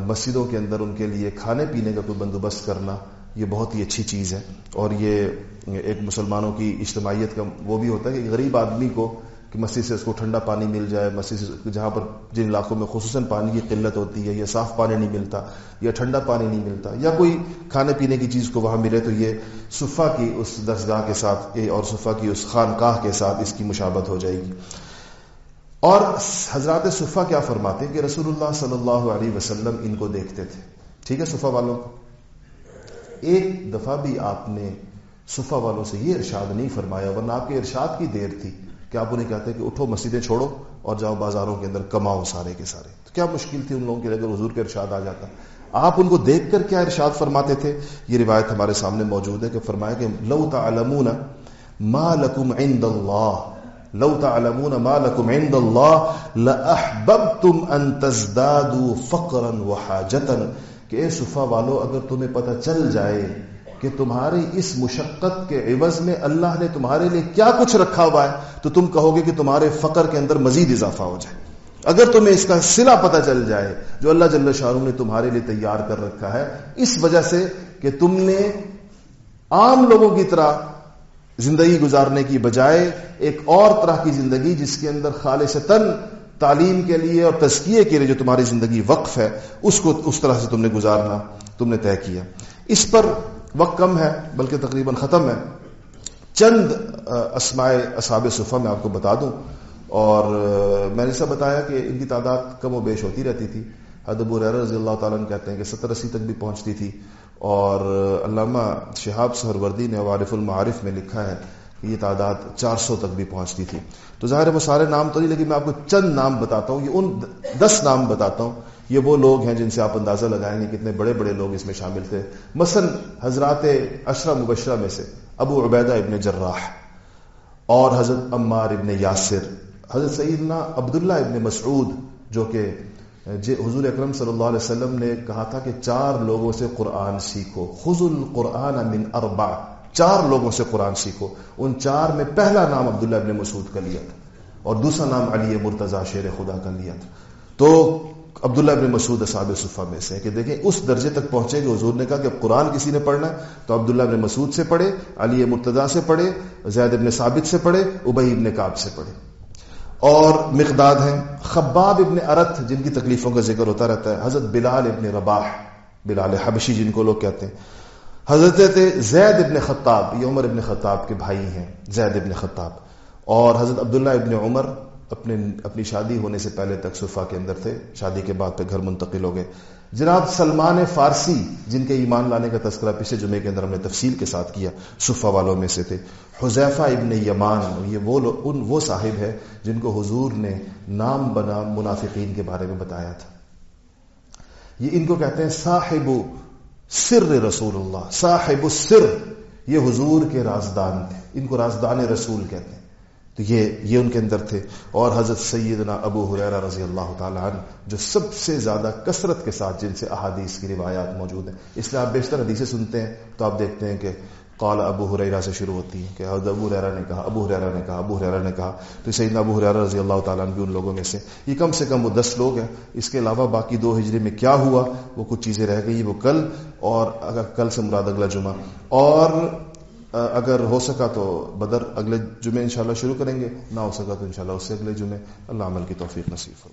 مسجدوں کے اندر ان کے لیے کھانے پینے کا کوئی بندوبست کرنا یہ بہت ہی اچھی چیز ہے۔ اور یہ ایک مسلمانوں کی اجتماعیت کا وہ بھی ہوتا ہے کہ غریب آدمی کو کہ مسجد سے اس کو ٹھنڈا پانی مل جائے، مسجد سے جہاں پر جن علاقوں میں خصوصاً پانی کی قلت ہوتی ہے، یا صاف پانی نہیں ملتا، یا ٹھنڈا پانی نہیں ملتا، یا کوئی کھانے پینے کی چیز کو وہاں ملے تو یہ صفا کی اس درسگاہ کے ساتھ اور صفا کی اس خانقاہ کے ساتھ اس کی مشابت ہو جائے گی۔ اور حضرات صفا کیا فرماتے کہ رسول اللہ صلی اللہ علیہ وسلم ان کو دیکھتے تھے۔ ٹھیک ہے صفا والوں کو؟ ایک دفعہ بھی آپ نے صفا والوں سے یہ ارشاد نہیں فرمایا، ورنہ آپ کے ارشاد کی دیر تھی۔ کہ آپ انہیں کہتے ہیں کہ اٹھو مسجدیں چھوڑو اور جاؤ بازاروں کے اندر کماؤ سارے کے سارے۔ تو کیا مشکل تھی ان لوگوں کے لیے اگر حضور کا ارشاد آ جاتا؟ آپ ان کو دیکھ کر کیا ارشاد فرماتے تھے؟ یہ روایت ہمارے سامنے موجود ہے کہ فرمایا کہ لو تعلمون ما لکم عند اللہ، لو تعلمون ما لکم عند اللہ لاحببتم ان تزدادوا فقرا وحاجتا۔ کہ اے صفا والو، اگر تمہیں پتہ چل جائے کہ تمہاری اس مشقت کے عوض میں اللہ نے تمہارے لیے کیا کچھ رکھا ہوا ہے، تو تم کہو گے کہ تمہارے فقر کے اندر مزید اضافہ ہو جائے۔ اگر تمہیں اس کا سلا پتہ چل جائے جو اللہ جل شاہ نے تمہارے لیے تیار کر رکھا ہے، اس وجہ سے کہ تم نے عام لوگوں کی طرح زندگی گزارنے کی بجائے ایک اور طرح کی زندگی جس کے اندر خالص تن تعلیم کے لیے اور تزکیے کے لیے جو تمہاری زندگی وقف ہے، اس کو اس طرح سے تم نے گزارنا، تم نے طے کیا۔ اس پر وقت کم ہے، بلکہ تقریباً ختم ہے۔ چند اسمائے اصحاب صفحہ میں آپ کو بتا دوں۔ اور میں نے سب بتایا کہ ان کی تعداد کم و بیش ہوتی رہتی تھی۔ ادب الر رضی اللہ تعالیٰ نے کہتے ہیں کہ ستر اسی تک بھی پہنچتی تھی۔ اور علامہ شہاب سہر وردی نے وارف المعارف میں لکھا ہے کہ یہ تعداد چار سو تک بھی پہنچتی تھی۔ تو ظاہر ہے وہ سارے نام تو نہیں، لیکن میں آپ کو چند نام بتاتا ہوں، یہ ان دس نام بتاتا ہوں۔ یہ وہ لوگ ہیں جن سے آپ اندازہ لگائیں گے کتنے بڑے بڑے لوگ اس میں شامل تھے۔ مثلا حضرات اشرا مبشرہ میں سے ابو عبیدہ ابن جراح اور حضرت عمار ابن یاسر، حضرت سیدنا عبداللہ ابن مسعود، جو کہ جی حضور اکرم صلی اللہ علیہ وسلم نے کہا تھا کہ چار لوگوں سے قرآن سیکھو۔ خز القرآن من اربع۔ چار لوگوں سے قرآن سیکھو۔ ان چار میں پہلا نام عبداللہ ابن مسعود کا لیا تھا اور دوسرا نام علی مرتضی شیر خدا کا لیا تھا۔ تو عبداللہ ابن مسعود اصحاب صفحہ میں سے کہ دیکھیں اس درجے تک پہنچے کہ حضور نے کہا کہ قرآن کسی نے پڑھنا تو عبداللہ ابن مسعود سے پڑھے، علی مرتضی سے پڑھے، زید ابن ثابت سے پڑھے ابئی ابن کاب سے پڑھے۔ اور مقداد ہیں، خباب ابن ارت، جن کی تکلیفوں کا ذکر ہوتا رہتا ہے، حضرت بلال ابن رباح، بلال حبشی، جن کو لوگ کہتے ہیں۔ حضرت زید ابن خطاب، یہ عمر ابن خطاب کے بھائی ہیں، زید ابن خطاب۔ اور حضرت عبداللہ ابن عمر اپنے اپنی شادی ہونے سے پہلے تک صفا کے اندر تھے۔ شادی کے بعد پہ گھر منتقل ہو گئے۔ جناب سلمان فارسی، جن کے ایمان لانے کا تذکرہ پچھلے جمعے کے اندر ہم نے تفصیل کے ساتھ کیا صفا والوں میں سے تھے۔ حذیفہ ابن یمان، یہ وہ ان وہ صاحب ہے جن کو حضور نے نام بنا منافقین کے بارے میں بتایا تھا۔ یہ ان کو کہتے ہیں صاحب سر رسول اللہ، صاحب السر یہ حضور کے رازدان تھے۔ ان کو رازدان رسول کہتے ہیں۔ تو یہ یہ ان کے اندر تھے۔ اور حضرت سیدنا ابو حریرہ رضی اللہ تعالیٰ عنہ، جو سب سے زیادہ کثرت کے ساتھ جن سے احادیث کی روایات موجود ہیں۔ اس لیے آپ بیشتر حدیثیں سنتے ہیں تو آپ دیکھتے ہیں کہ قال ابو حریرہ سے شروع ہوتی ہے کہ حضرت ابو حریرہ نے کہا، ابو حریرہ نے کہا، ابو حریرہ نے کہا۔ تو سیدنا ابو حریرہ رضی اللہ تعالیٰ عنہ بھی ان لوگوں میں سے۔ یہ کم سے کم وہ دس لوگ ہیں۔ اس کے علاوہ باقی دو ہجری میں کیا ہوا؟ وہ کچھ چیزیں رہ گئی، وہ کل۔ اور اگر کل سے مراد اگلا جمعہ۔ اور اگر ہو سکا تو بدر اگلے جمعے انشاءاللہ شروع کریں گے، نہ ہو سکا تو انشاءاللہ اس سے اگلے جمعے۔ اللہ عمل کی توفیق نصیب ہو